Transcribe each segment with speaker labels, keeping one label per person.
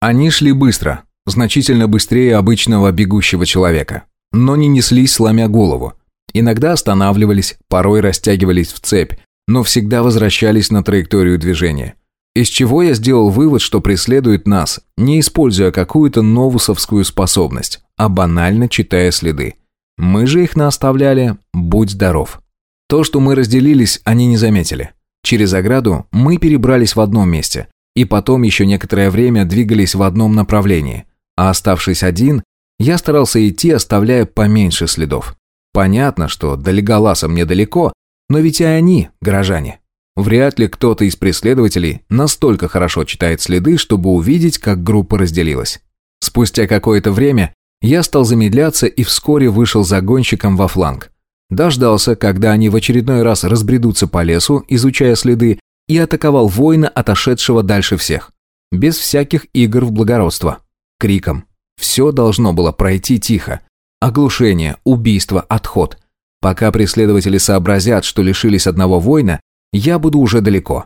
Speaker 1: Они шли быстро, значительно быстрее обычного бегущего человека, но не неслись, сломя голову. Иногда останавливались, порой растягивались в цепь, но всегда возвращались на траекторию движения. Из чего я сделал вывод, что преследует нас, не используя какую-то новусовскую способность, а банально читая следы. Мы же их наоставляли «Будь здоров». То, что мы разделились, они не заметили. Через ограду мы перебрались в одном месте, и потом еще некоторое время двигались в одном направлении, а оставшись один, я старался идти, оставляя поменьше следов. Понятно, что до Леголаса мне далеко, но ведь и они горожане. Вряд ли кто-то из преследователей настолько хорошо читает следы, чтобы увидеть, как группа разделилась. Спустя какое-то время я стал замедляться и вскоре вышел за гонщиком во фланг. Дождался, когда они в очередной раз разбредутся по лесу, изучая следы, и атаковал воина, отошедшего дальше всех. Без всяких игр в благородство. Криком. Все должно было пройти тихо. Оглушение, убийство, отход. Пока преследователи сообразят, что лишились одного воина, я буду уже далеко.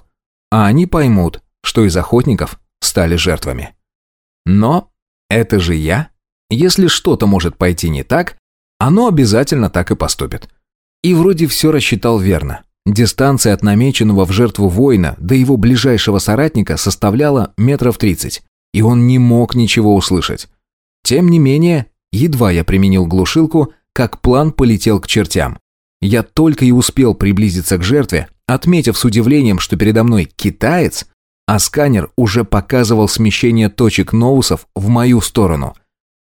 Speaker 1: А они поймут, что из охотников стали жертвами. Но это же я. Если что-то может пойти не так, оно обязательно так и поступит. И вроде все рассчитал верно. Дистанция от намеченного в жертву воина до его ближайшего соратника составляла метров тридцать, и он не мог ничего услышать. Тем не менее, Едва я применил глушилку, как план полетел к чертям. Я только и успел приблизиться к жертве, отметив с удивлением, что передо мной китаец, а сканер уже показывал смещение точек ноусов в мою сторону.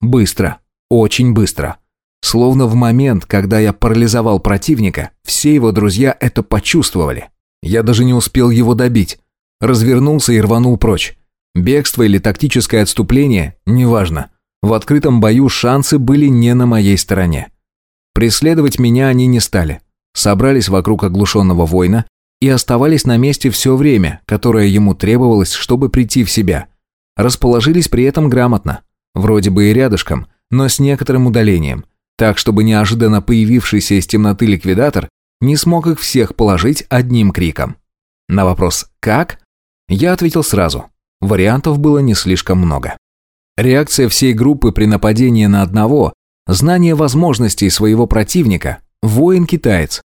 Speaker 1: Быстро, очень быстро. Словно в момент, когда я парализовал противника, все его друзья это почувствовали. Я даже не успел его добить. Развернулся и рванул прочь. Бегство или тактическое отступление – неважно. В открытом бою шансы были не на моей стороне. Преследовать меня они не стали. Собрались вокруг оглушенного воина и оставались на месте все время, которое ему требовалось, чтобы прийти в себя. Расположились при этом грамотно. Вроде бы и рядышком, но с некоторым удалением. Так, чтобы неожиданно появившийся из темноты ликвидатор не смог их всех положить одним криком. На вопрос «как?» я ответил сразу. Вариантов было не слишком много. Реакция всей группы при нападении на одного, знание возможностей своего противника, воин-китаец.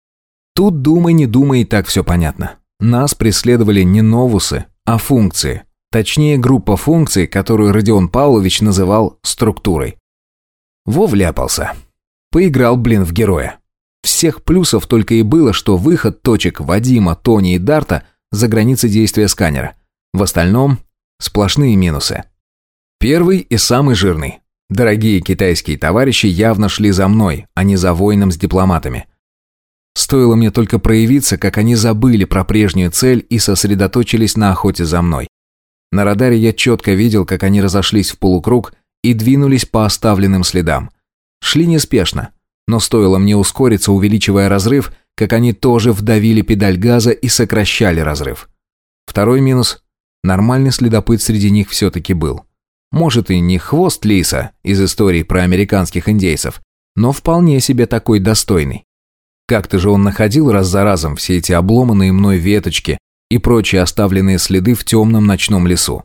Speaker 1: Тут думай, не думай, и так все понятно. Нас преследовали не новусы, а функции. Точнее, группа функций, которую Родион Павлович называл структурой. Во вляпался. Поиграл, блин, в героя. Всех плюсов только и было, что выход точек Вадима, Тони и Дарта за границы действия сканера. В остальном сплошные минусы. Первый и самый жирный. Дорогие китайские товарищи явно шли за мной, а не за воином с дипломатами. Стоило мне только проявиться, как они забыли про прежнюю цель и сосредоточились на охоте за мной. На радаре я четко видел, как они разошлись в полукруг и двинулись по оставленным следам. Шли неспешно, но стоило мне ускориться, увеличивая разрыв, как они тоже вдавили педаль газа и сокращали разрыв. Второй минус – нормальный следопыт среди них все-таки был. Может и не хвост лиса из истории про американских индейцев, но вполне себе такой достойный. Как-то же он находил раз за разом все эти обломанные мной веточки и прочие оставленные следы в темном ночном лесу.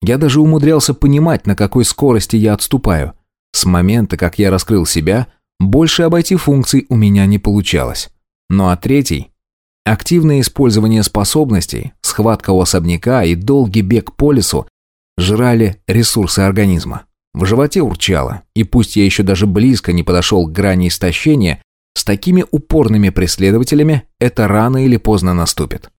Speaker 1: Я даже умудрялся понимать, на какой скорости я отступаю. С момента, как я раскрыл себя, больше обойти функций у меня не получалось. Ну а третий – активное использование способностей, схватка у особняка и долгий бег по лесу жрали ресурсы организма. В животе урчало, и пусть я еще даже близко не подошел к грани истощения, с такими упорными преследователями это рано или поздно наступит.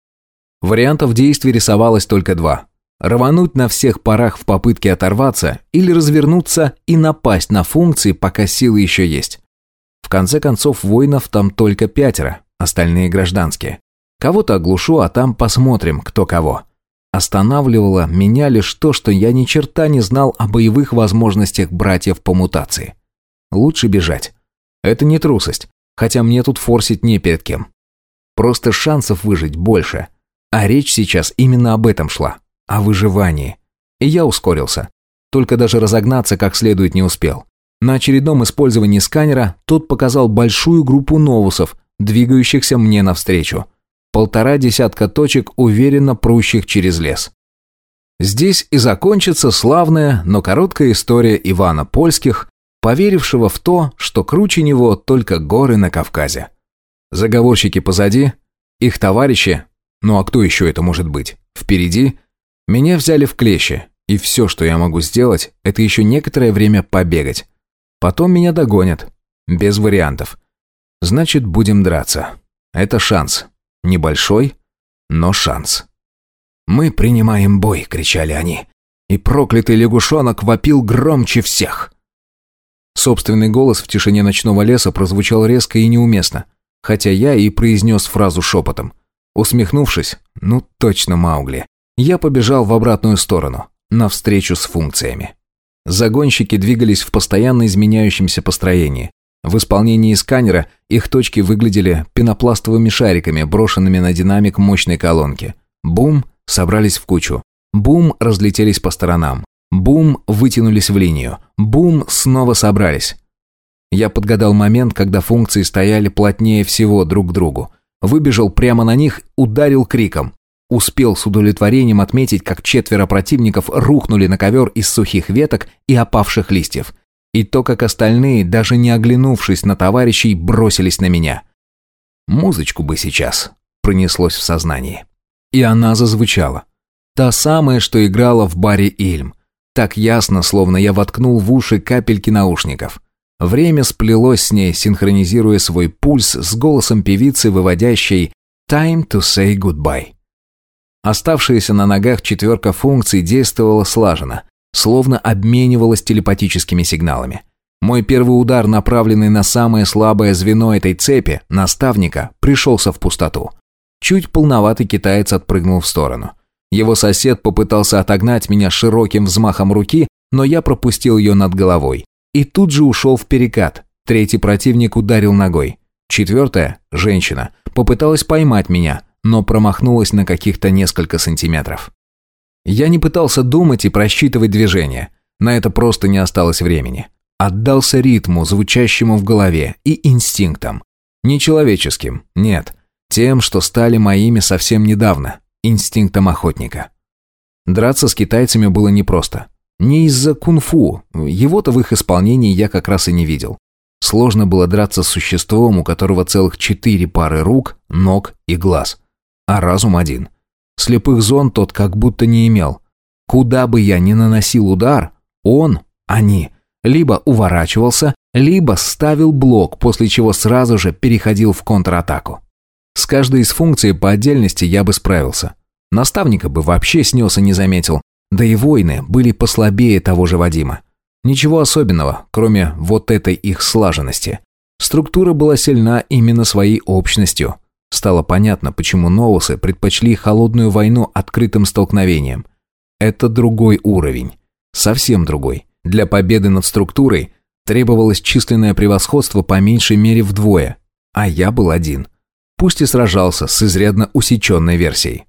Speaker 1: Вариантов действий рисовалось только два. Рвануть на всех парах в попытке оторваться или развернуться и напасть на функции, пока силы еще есть. В конце концов, воинов там только пятеро, остальные гражданские. Кого-то оглушу, а там посмотрим, кто кого. Останавливало меня лишь то, что я ни черта не знал о боевых возможностях братьев по мутации. Лучше бежать. Это не трусость, хотя мне тут форсить не перед кем. Просто шансов выжить больше. А речь сейчас именно об этом шла. О выживании. И я ускорился. Только даже разогнаться как следует не успел. На очередном использовании сканера тот показал большую группу новусов, двигающихся мне навстречу полтора десятка точек, уверенно прущих через лес. Здесь и закончится славная, но короткая история Ивана Польских, поверившего в то, что круче него только горы на Кавказе. Заговорщики позади, их товарищи, ну а кто еще это может быть, впереди, меня взяли в клещи, и все, что я могу сделать, это еще некоторое время побегать. Потом меня догонят, без вариантов. Значит, будем драться. Это шанс. Небольшой, но шанс. «Мы принимаем бой!» — кричали они. И проклятый лягушонок вопил громче всех. Собственный голос в тишине ночного леса прозвучал резко и неуместно, хотя я и произнес фразу шепотом. Усмехнувшись, ну точно Маугли, я побежал в обратную сторону, навстречу с функциями. Загонщики двигались в постоянно изменяющемся построении. В исполнении сканера их точки выглядели пенопластовыми шариками, брошенными на динамик мощной колонки. Бум, собрались в кучу. Бум, разлетелись по сторонам. Бум, вытянулись в линию. Бум, снова собрались. Я подгадал момент, когда функции стояли плотнее всего друг к другу. Выбежал прямо на них, ударил криком. Успел с удовлетворением отметить, как четверо противников рухнули на ковер из сухих веток и опавших листьев и то, как остальные, даже не оглянувшись на товарищей, бросились на меня. «Музычку бы сейчас», — пронеслось в сознании. И она зазвучала. Та самая, что играла в баре «Ильм». Так ясно, словно я воткнул в уши капельки наушников. Время сплелось с ней, синхронизируя свой пульс с голосом певицы, выводящей «Time to say goodbye». Оставшаяся на ногах четверка функций действовала слаженно, словно обменивалась телепатическими сигналами. Мой первый удар, направленный на самое слабое звено этой цепи, наставника, пришелся в пустоту. Чуть полноватый китаец отпрыгнул в сторону. Его сосед попытался отогнать меня широким взмахом руки, но я пропустил ее над головой. И тут же ушел в перекат. Третий противник ударил ногой. Четвертая, женщина, попыталась поймать меня, но промахнулась на каких-то несколько сантиметров. Я не пытался думать и просчитывать движения. На это просто не осталось времени. Отдался ритму, звучащему в голове, и инстинктам. Не человеческим, нет. Тем, что стали моими совсем недавно. Инстинктом охотника. Драться с китайцами было непросто. Не из-за кунг-фу, его-то в их исполнении я как раз и не видел. Сложно было драться с существом, у которого целых четыре пары рук, ног и глаз. А разум один – Слепых зон тот как будто не имел. Куда бы я ни наносил удар, он, они, либо уворачивался, либо ставил блок, после чего сразу же переходил в контратаку. С каждой из функций по отдельности я бы справился. Наставника бы вообще снес и не заметил, да и воины были послабее того же Вадима. Ничего особенного, кроме вот этой их слаженности. Структура была сильна именно своей общностью – Стало понятно, почему новосы предпочли холодную войну открытым столкновением. Это другой уровень. Совсем другой. Для победы над структурой требовалось численное превосходство по меньшей мере вдвое. А я был один. Пусть и сражался с изрядно усеченной версией.